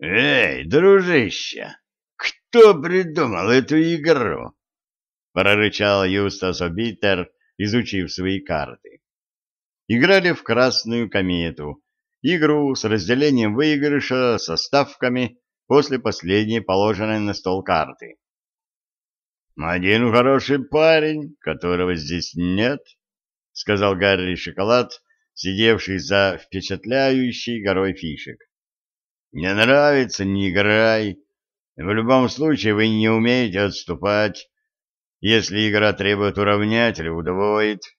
Эй, дружище, кто придумал эту игру? прорычал Юстас Обитер, изучив свои карты. Играли в красную комету, игру с разделением выигрыша со ставками после последней положенной на стол карты. «Один хороший парень, которого здесь нет», — сказал Гарри Шоколад, сидевший за впечатляющей горой фишек. «Не нравится — не играй. В любом случае вы не умеете отступать, если игра требует уравнять или удвоить».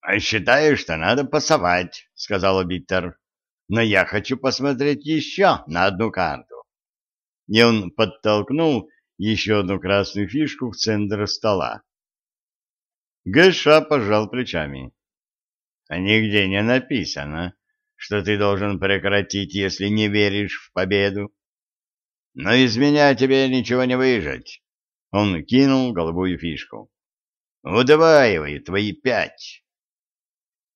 «А считаю, что надо пасовать», — сказал Биттер. «Но я хочу посмотреть еще на одну карту». И он подтолкнул еще одну красную фишку в центр стола. Гэша пожал плечами. А нигде не написано, что ты должен прекратить, если не веришь в победу. Но из меня тебе ничего не выжать. Он кинул голубую фишку. Удваивай твои пять.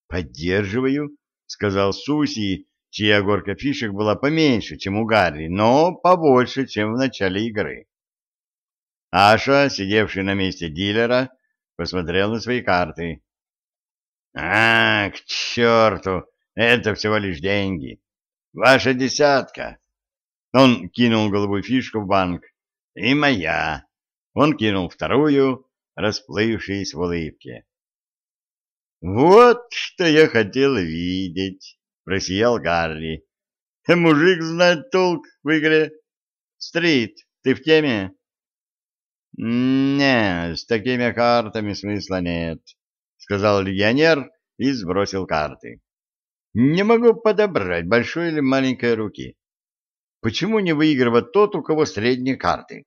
Поддерживаю, сказал Суси, чья горка фишек была поменьше, чем у Гарри, но побольше, чем в начале игры. Аша, сидевший на месте дилера, посмотрел на свои карты. «А, к черту! Это всего лишь деньги. Ваша десятка!» Он кинул голубую фишку в банк. «И моя!» Он кинул вторую, расплывшись в улыбке. «Вот что я хотел видеть!» — просиял Гарри. «Мужик знает толк в игре. Стрит, ты в теме?» «Не, с такими картами смысла нет», — сказал легионер и сбросил карты. «Не могу подобрать большой или маленькой руки. Почему не выигрывает тот, у кого средние карты?»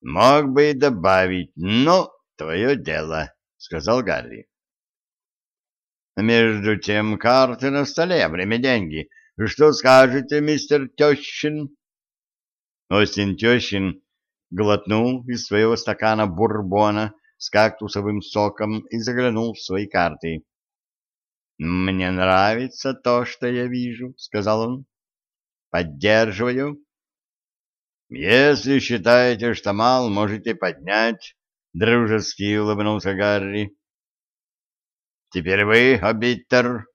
«Мог бы и добавить, но твое дело», — сказал Гарри. «Между тем карты на столе, время деньги. Что скажете, мистер Тещин?» Остин Тещин глотнул из своего стакана бурбона с кактусовым соком и заглянул в свои карты. «Мне нравится то, что я вижу», — сказал он. «Поддерживаю». «Если считаете, что мал, можете поднять», — дружески улыбнулся Гарри. «Теперь вы, обиттер,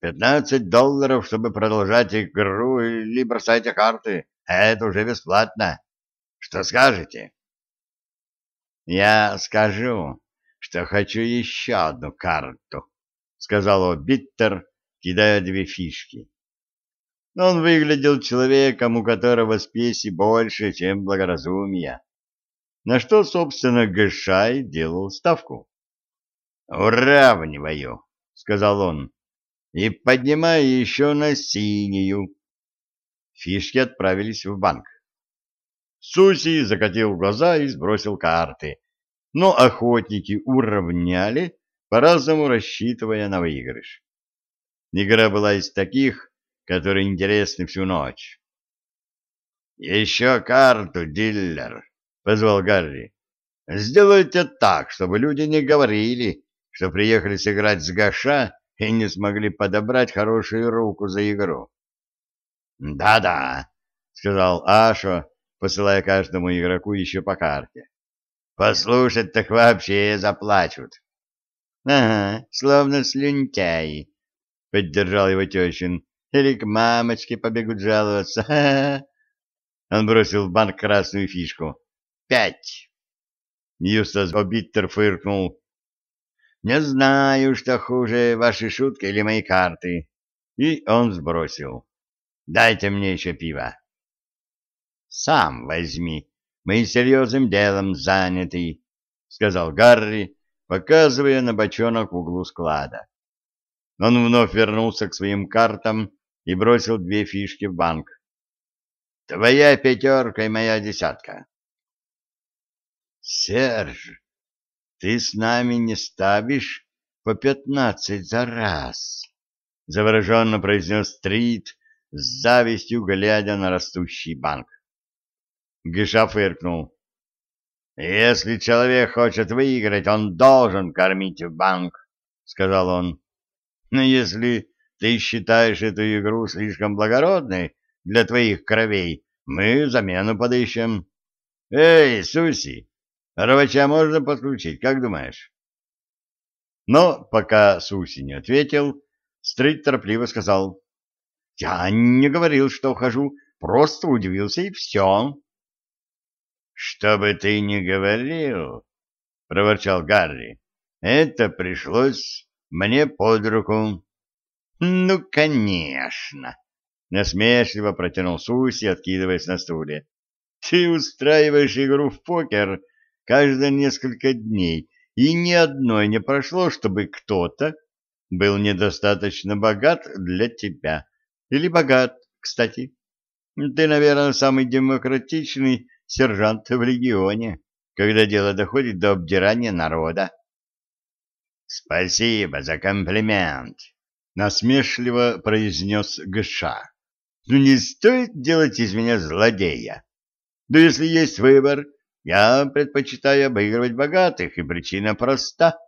пятнадцать долларов, чтобы продолжать игру, или бросайте карты. Это уже бесплатно». Что скажете? Я скажу, что хочу еще одну карту, сказал Биттер, кидая две фишки. Он выглядел человеком, у которого спеси больше, чем благоразумия. На что, собственно, Гэшай делал ставку. «Уравниваю», — сказал он, — «и поднимаю еще на синюю». Фишки отправились в банк. Суси закатил глаза и сбросил карты. Но охотники уравняли, по-разному рассчитывая на выигрыш. Игра была из таких, которые интересны всю ночь. «Еще карту, диллер!» — позвал Гарри. «Сделайте так, чтобы люди не говорили, что приехали сыграть с Гаша и не смогли подобрать хорошую руку за игру». «Да-да», — сказал Ашо, посылая каждому игроку еще по карте. Послушать так вообще заплачут. — Ага, словно слюнтяи, — поддержал его тещин. — Или к мамочке побегут жаловаться. Ха -ха. Он бросил в банк красную фишку. — Пять. Юстас Обиттер фыркнул. — Не знаю, что хуже, ваши шутки или мои карты. И он сбросил. — Дайте мне еще пива. Сам возьми, мы серьезным делом заняты, — сказал Гарри, показывая на бочонок в углу склада. Он вновь вернулся к своим картам и бросил две фишки в банк. — Твоя пятерка и моя десятка. — Серж, ты с нами не ставишь по пятнадцать за раз? — завороженно произнес Стрит, с завистью глядя на растущий банк. Гиша фыркнул. «Если человек хочет выиграть, он должен кормить в банк», — сказал он. «Но если ты считаешь эту игру слишком благородной, для твоих кровей, мы замену подыщем. Эй, Суси, рвача можно подключить, как думаешь? Но пока Суси не ответил, Стрит торопливо сказал. — Я не говорил, что ухожу, просто удивился и все. — Что бы ты ни говорил, — проворчал Гарри, — это пришлось мне под руку. — Ну, конечно, — насмешливо протянул Суси, откидываясь на стуле. — Ты устраиваешь игру в покер каждые несколько дней, и ни одной не прошло, чтобы кто-то был недостаточно богат для тебя. Или богат, кстати. Ты, наверное, самый демократичный сержант в регионе, когда дело доходит до обдирания народа. Спасибо за комплимент, насмешливо произнес Гша. Но ну, не стоит делать из меня злодея. Да если есть выбор, я предпочитаю обыгрывать богатых, и причина проста.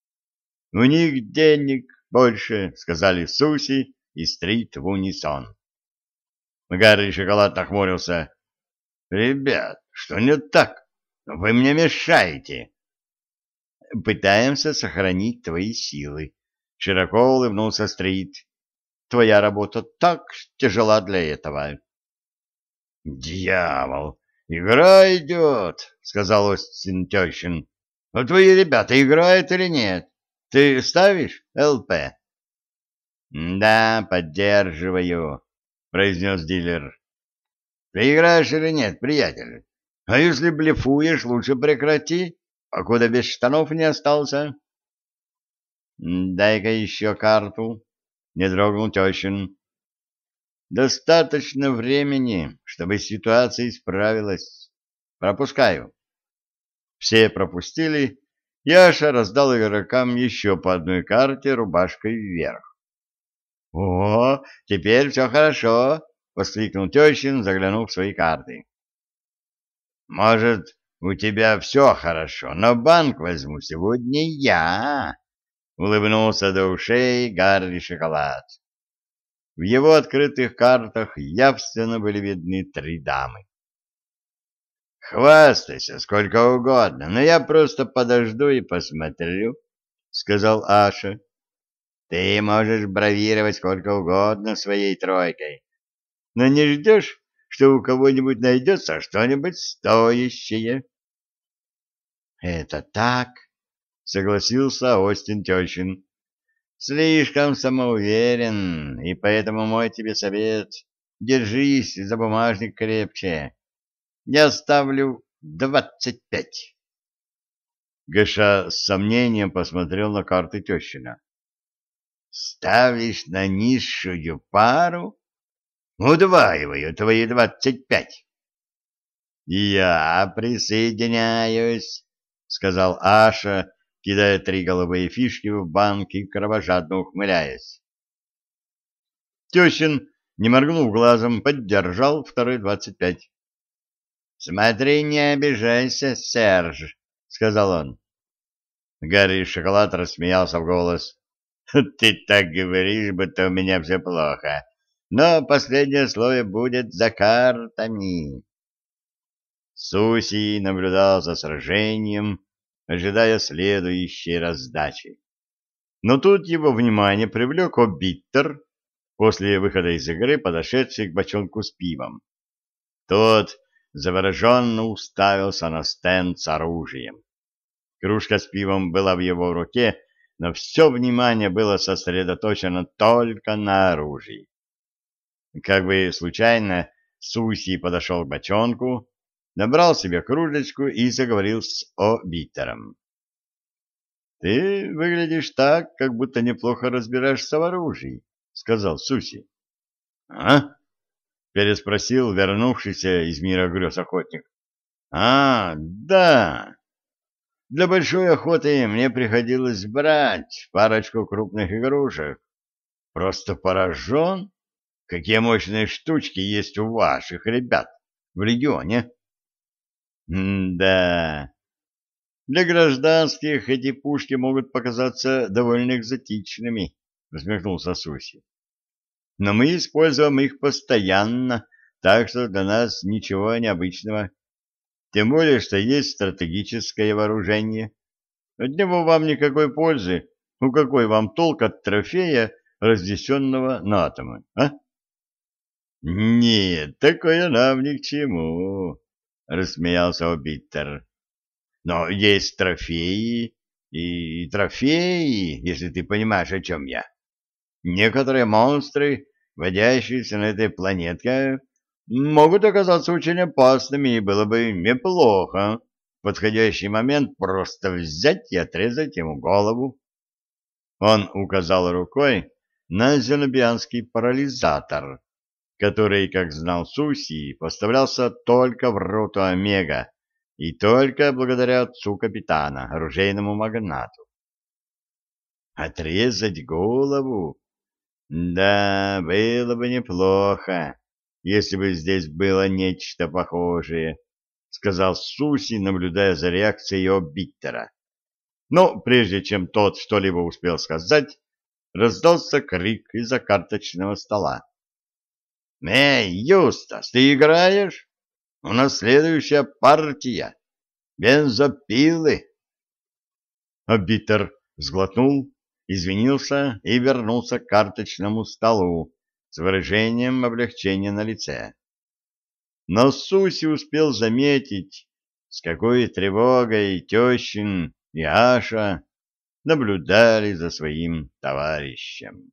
— У них денег больше, — сказали Суси и Стрит в унисон. Гарри Шоколад нахмурился. — Ребят, что не так? Вы мне мешаете. — Пытаемся сохранить твои силы, — широко улыбнулся Стрит. — Твоя работа так тяжела для этого. — Дьявол! «Игра идет», — сказал Остин Тещин. «А твои ребята играют или нет? Ты ставишь, ЛП?» «Да, поддерживаю», — произнес дилер. «Ты или нет, приятель? А если блефуешь, лучше прекрати, покуда без штанов не остался». «Дай-ка еще карту», — не дрогнул Тещин. Достаточно времени, чтобы ситуация исправилась. Пропускаю. Все пропустили. Яша раздал игрокам еще по одной карте рубашкой вверх. — О, теперь все хорошо! — воскликнул Тещин, заглянув в свои карты. — Может, у тебя все хорошо, но банк возьму сегодня я! — улыбнулся до ушей Гарри Шоколад. В его открытых картах явственно были видны три дамы. «Хвастайся сколько угодно, но я просто подожду и посмотрю», — сказал Аша. «Ты можешь бравировать сколько угодно своей тройкой, но не ждешь, что у кого-нибудь найдется что-нибудь стоящее». «Это так», — согласился Остин Тещин. Слишком самоуверен, и поэтому мой тебе совет — держись за бумажник крепче. Я ставлю двадцать пять. Геша с сомнением посмотрел на карты тещина. «Ставишь на низшую пару? Удваиваю твои двадцать пять». «Я присоединяюсь», — сказал Аша, кидая три голубые фишки в банк и кровожадно ухмыляясь. Тещин, не моргнув глазом, поддержал второй двадцать пять. — Смотри, не обижайся, Серж, — сказал он. Гарри Шоколад рассмеялся в голос. — Ты так говоришь, будто у меня все плохо. Но последнее слово будет за картами. Суси наблюдал за сражением, ожидая следующей раздачи. Но тут его внимание привлек обиттер, после выхода из игры подошедший к бочонку с пивом. Тот завороженно уставился на стенд с оружием. Кружка с пивом была в его руке, но все внимание было сосредоточено только на оружии. Как бы случайно Суси подошел к бочонку, набрал себе кружечку и заговорил с Обитером. — Ты выглядишь так, как будто неплохо разбираешься в оружии, — сказал Суси. — А? — переспросил вернувшийся из мира грез охотник. — А, да. Для большой охоты мне приходилось брать парочку крупных игрушек. Просто поражен, какие мощные штучки есть у ваших ребят в регионе. да Для гражданских эти пушки могут показаться довольно экзотичными, — усмехнулся Суси. но мы используем их постоянно, так что для нас ничего необычного. Тем более, что есть стратегическое вооружение. От него вам никакой пользы. Ну какой вам толк от трофея, разнесенного на атомы, а? Нет, такое нам ни к чему, рассмеялся Обиттер. Но есть трофеи и трофеи, если ты понимаешь, о чем я. Некоторые монстры, водящиеся на этой планетке, могут оказаться очень опасными, и было бы неплохо в подходящий момент просто взять и отрезать ему голову. Он указал рукой на зенобианский парализатор, который, как знал Суси, поставлялся только в роту Омега и только благодаря отцу капитана, оружейному магнату. Отрезать голову? Да, было бы неплохо, если бы здесь было нечто похожее, сказал Суси, наблюдая за реакцией Обиттера. Но прежде чем тот что-либо успел сказать, раздался крик из-за карточного стола. «Эй, Юстас, ты играешь? У нас следующая партия. Бензопилы!» Обитер сглотнул, извинился и вернулся к карточному столу с выражением облегчения на лице. Но Суси успел заметить, с какой тревогой тещин и Аша наблюдали за своим товарищем.